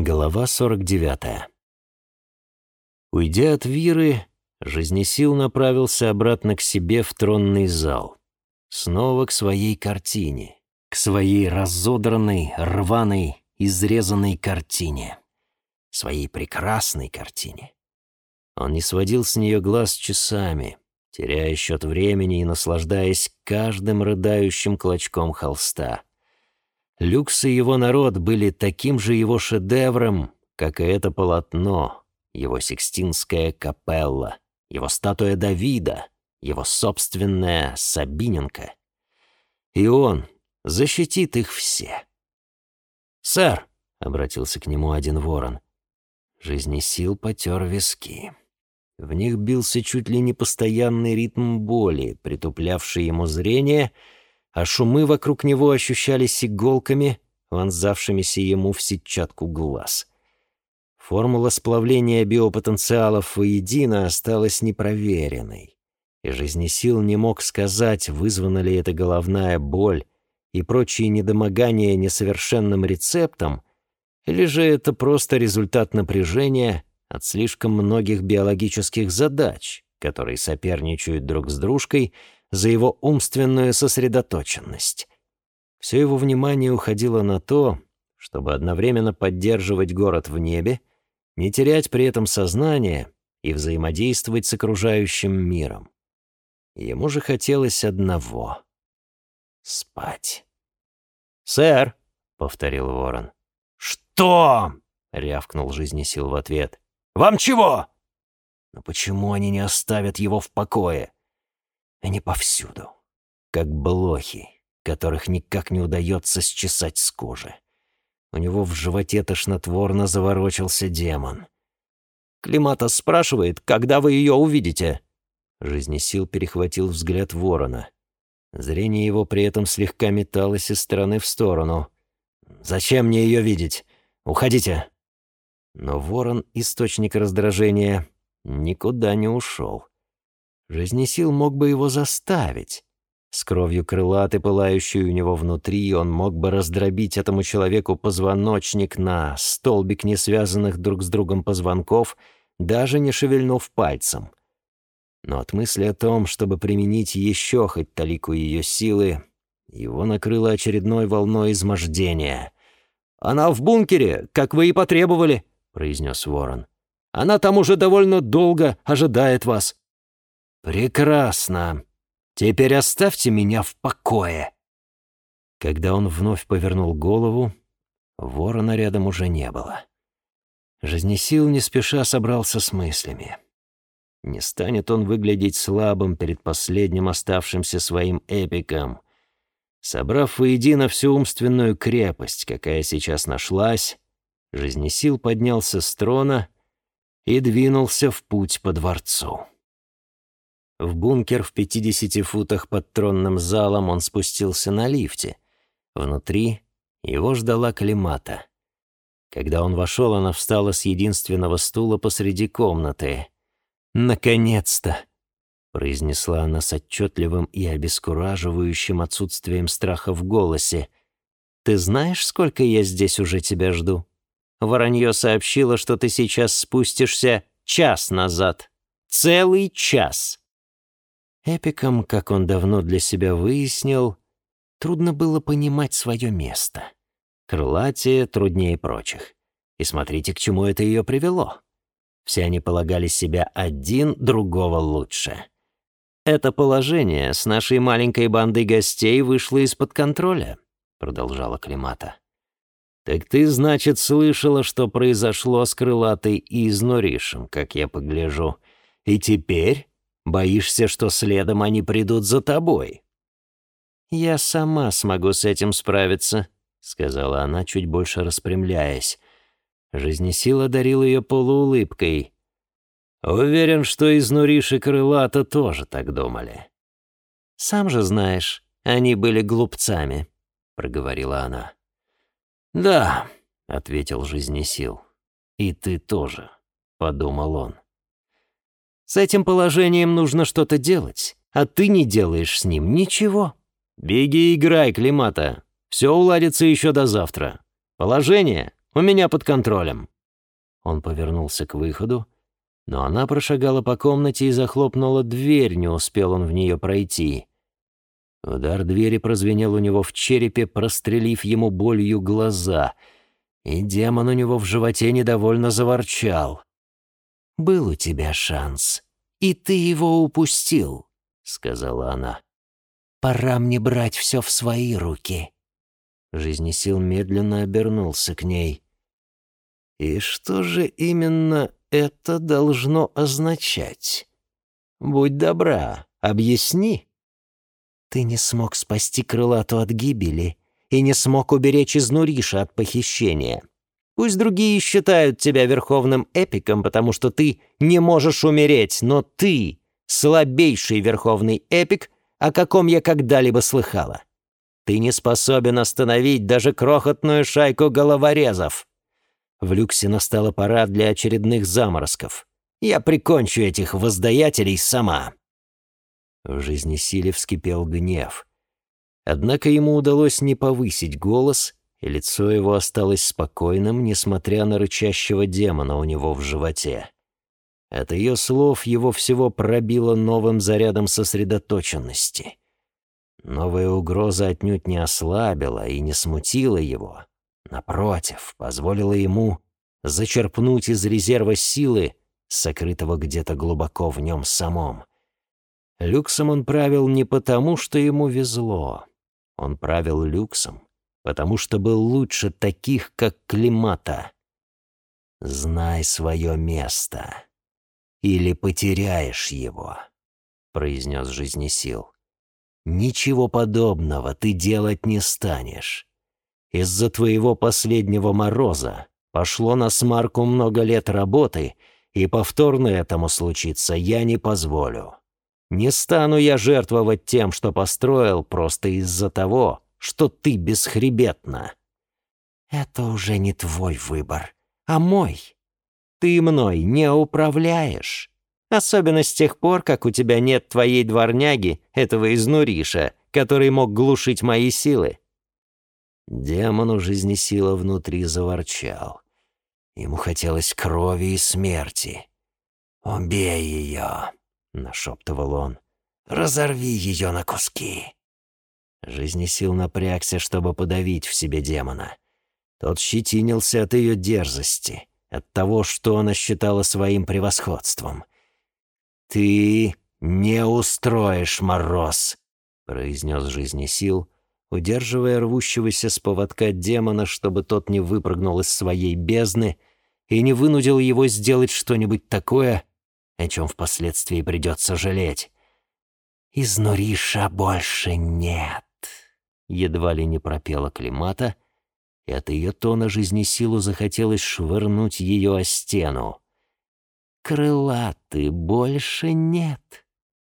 Глава 49. Уйдя от Виры, Жизнесил направился обратно к себе в тронный зал. Снова к своей картине. К своей разодранной, рваной, изрезанной картине. Своей прекрасной картине. Он не сводил с нее глаз часами, теряя счет времени и наслаждаясь каждым рыдающим клочком холста — Люкс и его народ были таким же его шедевром, как и это полотно, его Сикстинская капелла, его статуя Давида, его собственная Сабиненко. И он защитит их все. «Сэр», — обратился к нему один ворон, — жизнесил потер виски. В них бился чуть ли не постоянный ритм боли, притуплявший ему зрение — а шумы вокруг него ощущались иголками, вонзавшимися ему в сетчатку глаз. Формула сплавления биопотенциалов воедино осталась непроверенной, и жизнесил не мог сказать, вызвана ли это головная боль и прочие недомогания несовершенным рецептом, или же это просто результат напряжения от слишком многих биологических задач, которые соперничают друг с дружкой — за его умственную сосредоточенность. Все его внимание уходило на то, чтобы одновременно поддерживать город в небе, не терять при этом сознание и взаимодействовать с окружающим миром. Ему же хотелось одного — спать. «Сэр!» — повторил ворон. «Что?» — рявкнул жизнесил в ответ. «Вам чего?» «Но почему они не оставят его в покое?» Они повсюду, как блохи, которых никак не удается счесать с кожи. У него в животе тошнотворно заворочился демон. «Климата спрашивает, когда вы ее увидите?» Жизнесил перехватил взгляд ворона. Зрение его при этом слегка металось из стороны в сторону. «Зачем мне ее видеть? Уходите!» Но ворон, источник раздражения, никуда не ушел. Жизнесил мог бы его заставить. С кровью крылатой, пылающей у него внутри, он мог бы раздробить этому человеку позвоночник на столбик несвязанных друг с другом позвонков, даже не шевельнув пальцем. Но от мысли о том, чтобы применить еще хоть талику ее силы, его накрыло очередной волной измождения. «Она в бункере, как вы и потребовали», — произнес Ворон. «Она там уже довольно долго ожидает вас». «Прекрасно. Теперь оставьте меня в покое». Когда он вновь повернул голову, ворона рядом уже не было. Жизнесил не спеша собрался с мыслями. Не станет он выглядеть слабым перед последним оставшимся своим эпиком. Собрав воедино всю умственную крепость, какая сейчас нашлась, Жизнесил поднялся с трона и двинулся в путь по дворцу. В бункер в 50 футах под тронным залом он спустился на лифте. Внутри его ждала Климата. Когда он вошел, она встала с единственного стула посреди комнаты. «Наконец-то!» — произнесла она с отчетливым и обескураживающим отсутствием страха в голосе. «Ты знаешь, сколько я здесь уже тебя жду? Воронье сообщило, что ты сейчас спустишься час назад. Целый час!» Эпиком, как он давно для себя выяснил, трудно было понимать свое место. Крылатие труднее прочих. И смотрите, к чему это ее привело. Все они полагали себя один другого лучше. «Это положение с нашей маленькой бандой гостей вышло из-под контроля», — продолжала Климата. «Так ты, значит, слышала, что произошло с крылатой и изнуришем, как я погляжу. И теперь Боишься, что следом они придут за тобой?» «Я сама смогу с этим справиться», — сказала она, чуть больше распрямляясь. Жизнесила дарил ее полуулыбкой. «Уверен, что из Нуриши Крылата тоже так думали». «Сам же знаешь, они были глупцами», — проговорила она. «Да», — ответил Жизнесил. «И ты тоже», — подумал он. С этим положением нужно что-то делать, а ты не делаешь с ним ничего. Беги и играй, Климата. Все уладится еще до завтра. Положение У меня под контролем». Он повернулся к выходу, но она прошагала по комнате и захлопнула дверь, не успел он в нее пройти. Удар двери прозвенел у него в черепе, прострелив ему болью глаза, и демон у него в животе недовольно заворчал. «Был у тебя шанс, и ты его упустил», — сказала она. «Пора мне брать все в свои руки». Жизнесил медленно обернулся к ней. «И что же именно это должно означать? Будь добра, объясни». «Ты не смог спасти крылату от гибели и не смог уберечь из Нуриша от похищения. Пусть другие считают тебя верховным эпиком, потому что ты не можешь умереть, но ты — слабейший верховный эпик, о каком я когда-либо слыхала. Ты не способен остановить даже крохотную шайку головорезов. В люксе настала пора для очередных заморозков. Я прикончу этих воздаятелей сама». В жизни Силе вскипел гнев. Однако ему удалось не повысить голос, и лицо его осталось спокойным, несмотря на рычащего демона у него в животе. От ее слов его всего пробило новым зарядом сосредоточенности. Новая угроза отнюдь не ослабила и не смутила его. Напротив, позволила ему зачерпнуть из резерва силы, сокрытого где-то глубоко в нем самом. Люксом он правил не потому, что ему везло. Он правил люксом, потому что был лучше таких, как Климата. «Знай свое место, или потеряешь его», — произнес жизнесил. Ничего подобного ты делать не станешь. Из-за твоего последнего мороза пошло на смарку много лет работы, и повторно этому случиться я не позволю. Не стану я жертвовать тем, что построил, просто из-за того, что ты бесхребетна. Это уже не твой выбор, а мой. Ты мной не управляешь. Особенно с тех пор, как у тебя нет твоей дворняги, этого изнуриша, который мог глушить мои силы». Демон у жизни сила внутри заворчал. Ему хотелось крови и смерти. «Убей ее!» — нашептывал он. «Разорви ее на куски!» Жизнесил напрягся, чтобы подавить в себе демона. Тот щетинился от ее дерзости, от того, что она считала своим превосходством — «Ты не устроишь мороз», — произнес жизнесил, удерживая рвущегося с поводка демона, чтобы тот не выпрыгнул из своей бездны и не вынудил его сделать что-нибудь такое, о чем впоследствии придется жалеть. «Из Нуриша больше нет», — едва ли не пропела Климата, и от ее тона жизнесилу захотелось швырнуть ее о стену крылатый больше нет.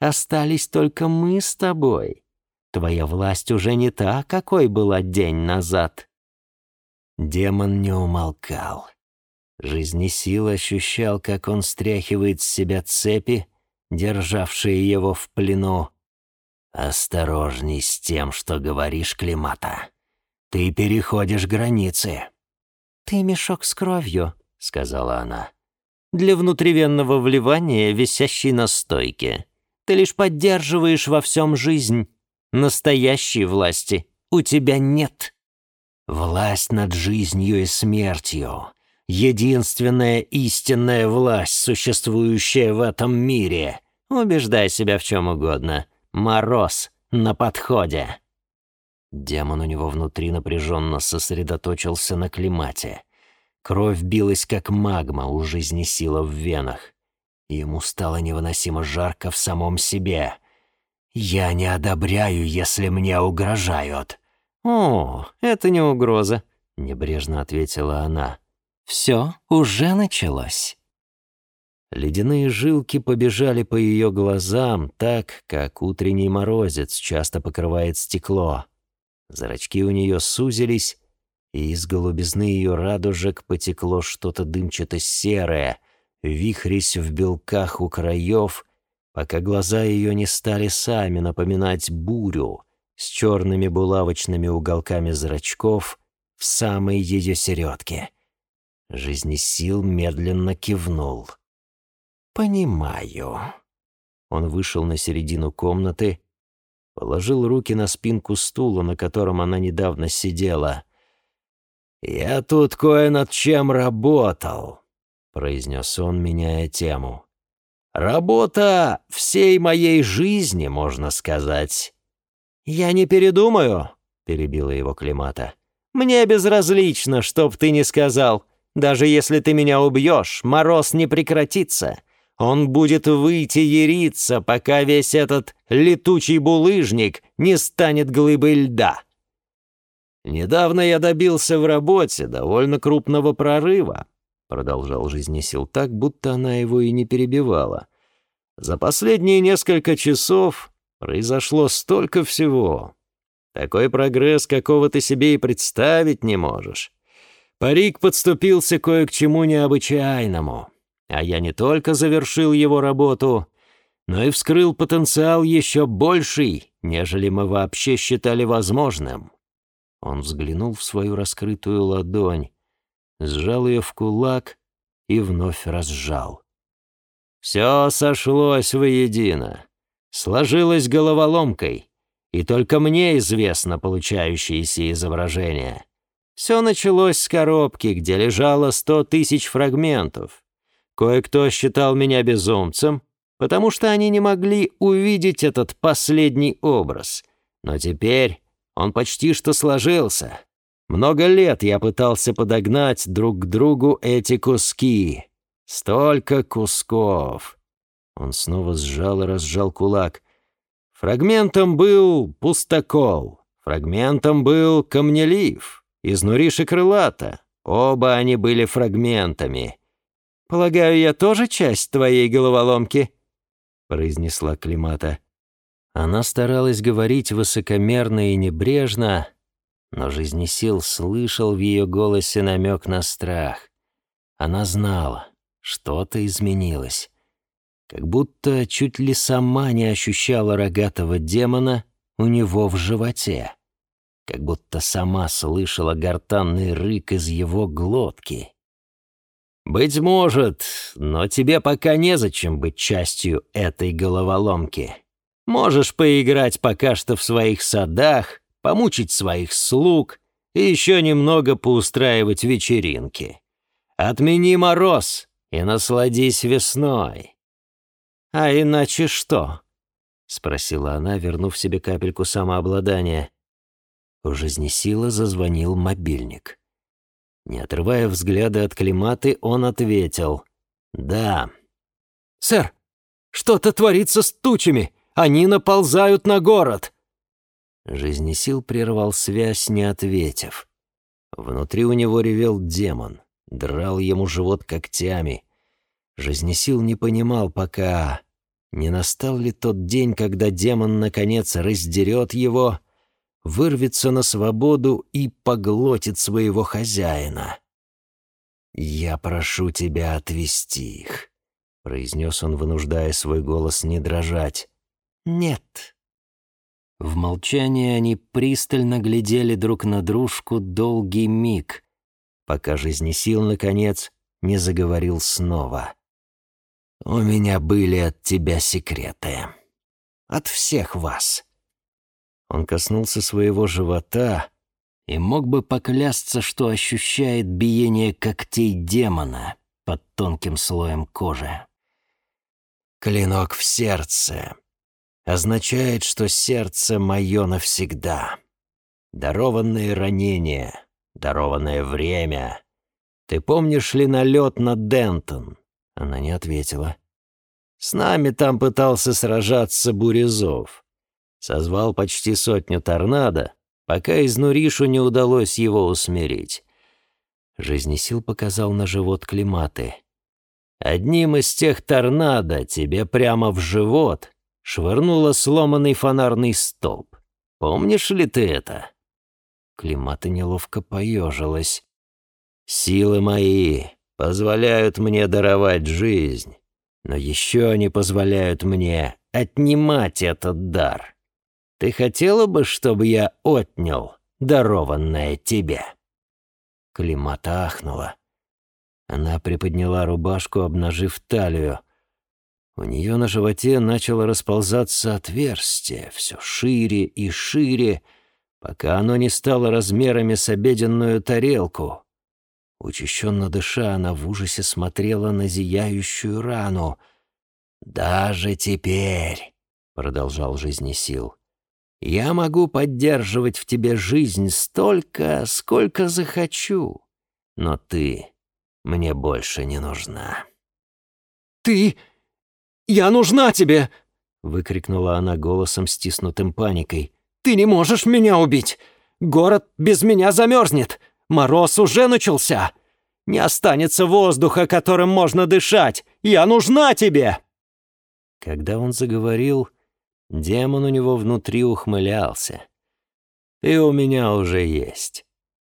Остались только мы с тобой. Твоя власть уже не та, какой была день назад». Демон не умолкал. Жизнесил ощущал, как он стряхивает с себя цепи, державшие его в плену. «Осторожней с тем, что говоришь, Климата. Ты переходишь границы». «Ты мешок с кровью», — сказала она для внутривенного вливания, висящий на стойке. Ты лишь поддерживаешь во всем жизнь. Настоящей власти у тебя нет. Власть над жизнью и смертью. Единственная истинная власть, существующая в этом мире. Убеждай себя в чем угодно. Мороз на подходе. Демон у него внутри напряженно сосредоточился на климате. Кровь билась, как магма, у жизни сила в венах. ему стало невыносимо жарко в самом себе. «Я не одобряю, если мне угрожают». «О, это не угроза», — небрежно ответила она. «Все уже началось». Ледяные жилки побежали по ее глазам так, как утренний морозец часто покрывает стекло. Зрачки у нее сузились, и из голубизны ее радужек потекло что-то дымчато-серое, вихрясь в белках у краев, пока глаза ее не стали сами напоминать бурю с черными булавочными уголками зрачков в самой ее середке — Жизнесил медленно кивнул. «Понимаю». Он вышел на середину комнаты, положил руки на спинку стула, на котором она недавно сидела. «Я тут кое над чем работал», — произнес он, меняя тему. «Работа всей моей жизни, можно сказать». «Я не передумаю», — перебила его Климата. «Мне безразлично, чтоб ты не сказал. Даже если ты меня убьешь, мороз не прекратится. Он будет выйти яриться, пока весь этот летучий булыжник не станет глыбой льда». «Недавно я добился в работе довольно крупного прорыва», продолжал жизнесил так, будто она его и не перебивала. «За последние несколько часов произошло столько всего. Такой прогресс, какого ты себе и представить не можешь. Парик подступился кое к чему необычайному, а я не только завершил его работу, но и вскрыл потенциал еще больший, нежели мы вообще считали возможным. Он взглянул в свою раскрытую ладонь, сжал ее в кулак и вновь разжал. Все сошлось воедино, сложилось головоломкой, и только мне известно получающееся изображение. Все началось с коробки, где лежало сто тысяч фрагментов. Кое-кто считал меня безумцем, потому что они не могли увидеть этот последний образ. Но теперь он почти что сложился. Много лет я пытался подогнать друг к другу эти куски. Столько кусков. Он снова сжал и разжал кулак. Фрагментом был пустокол, фрагментом был камнелив, изнуришь и крылата. Оба они были фрагментами. «Полагаю, я тоже часть твоей головоломки?» — произнесла Климата. Она старалась говорить высокомерно и небрежно, но жизнесил слышал в ее голосе намек на страх. Она знала, что-то изменилось. Как будто чуть ли сама не ощущала рогатого демона у него в животе. Как будто сама слышала гортанный рык из его глотки. «Быть может, но тебе пока незачем быть частью этой головоломки», Можешь поиграть пока что в своих садах, помучить своих слуг и еще немного поустраивать вечеринки. Отмени мороз и насладись весной». «А иначе что?» — спросила она, вернув себе капельку самообладания. У жизнесила зазвонил мобильник. Не отрывая взгляда от климаты, он ответил «Да». «Сэр, что-то творится с тучами!» Они наползают на город!» Жизнесил прервал связь, не ответив. Внутри у него ревел демон, драл ему живот когтями. Жизнесил не понимал пока, не настал ли тот день, когда демон, наконец, раздерет его, вырвется на свободу и поглотит своего хозяина. «Я прошу тебя отвести их», — произнес он, вынуждая свой голос не дрожать. «Нет». В молчании они пристально глядели друг на дружку долгий миг, пока жизнесил, наконец, не заговорил снова. «У меня были от тебя секреты. От всех вас». Он коснулся своего живота и мог бы поклясться, что ощущает биение когтей демона под тонким слоем кожи. «Клинок в сердце», означает, что сердце мое навсегда. Дарованные ранения, дарованное время. Ты помнишь ли налет на Дентон? Она не ответила. С нами там пытался сражаться Бурезов. Созвал почти сотню торнадо, пока из Нуришу не удалось его усмирить. Жизнесил показал на живот Климаты. Одним из тех торнадо тебе прямо в живот швырнула сломанный фонарный столб. Помнишь ли ты это?» Климата неловко поежилась. «Силы мои позволяют мне даровать жизнь, но еще они позволяют мне отнимать этот дар. Ты хотела бы, чтобы я отнял дарованное тебе?» Климата ахнула. Она приподняла рубашку, обнажив талию. У нее на животе начало расползаться отверстие, все шире и шире, пока оно не стало размерами с обеденную тарелку. Учащенно дыша, она в ужасе смотрела на зияющую рану. «Даже теперь», — продолжал жизнесил, — «я могу поддерживать в тебе жизнь столько, сколько захочу, но ты мне больше не нужна». «Ты... я нужна тебе!» — выкрикнула она голосом, стиснутым паникой. «Ты не можешь меня убить! Город без меня замерзнет! Мороз уже начался! Не останется воздуха, которым можно дышать! Я нужна тебе!» Когда он заговорил, демон у него внутри ухмылялся. «Ты у меня уже есть.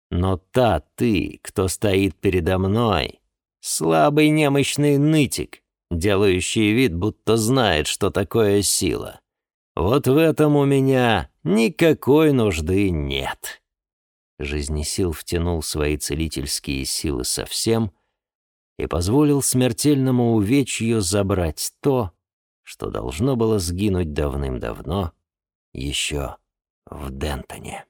Но та ты, кто стоит передо мной, слабый немощный нытик, делающий вид, будто знает, что такое сила. Вот в этом у меня никакой нужды нет». Жизнесил втянул свои целительские силы совсем и позволил смертельному увечью забрать то, что должно было сгинуть давным-давно еще в Дентоне.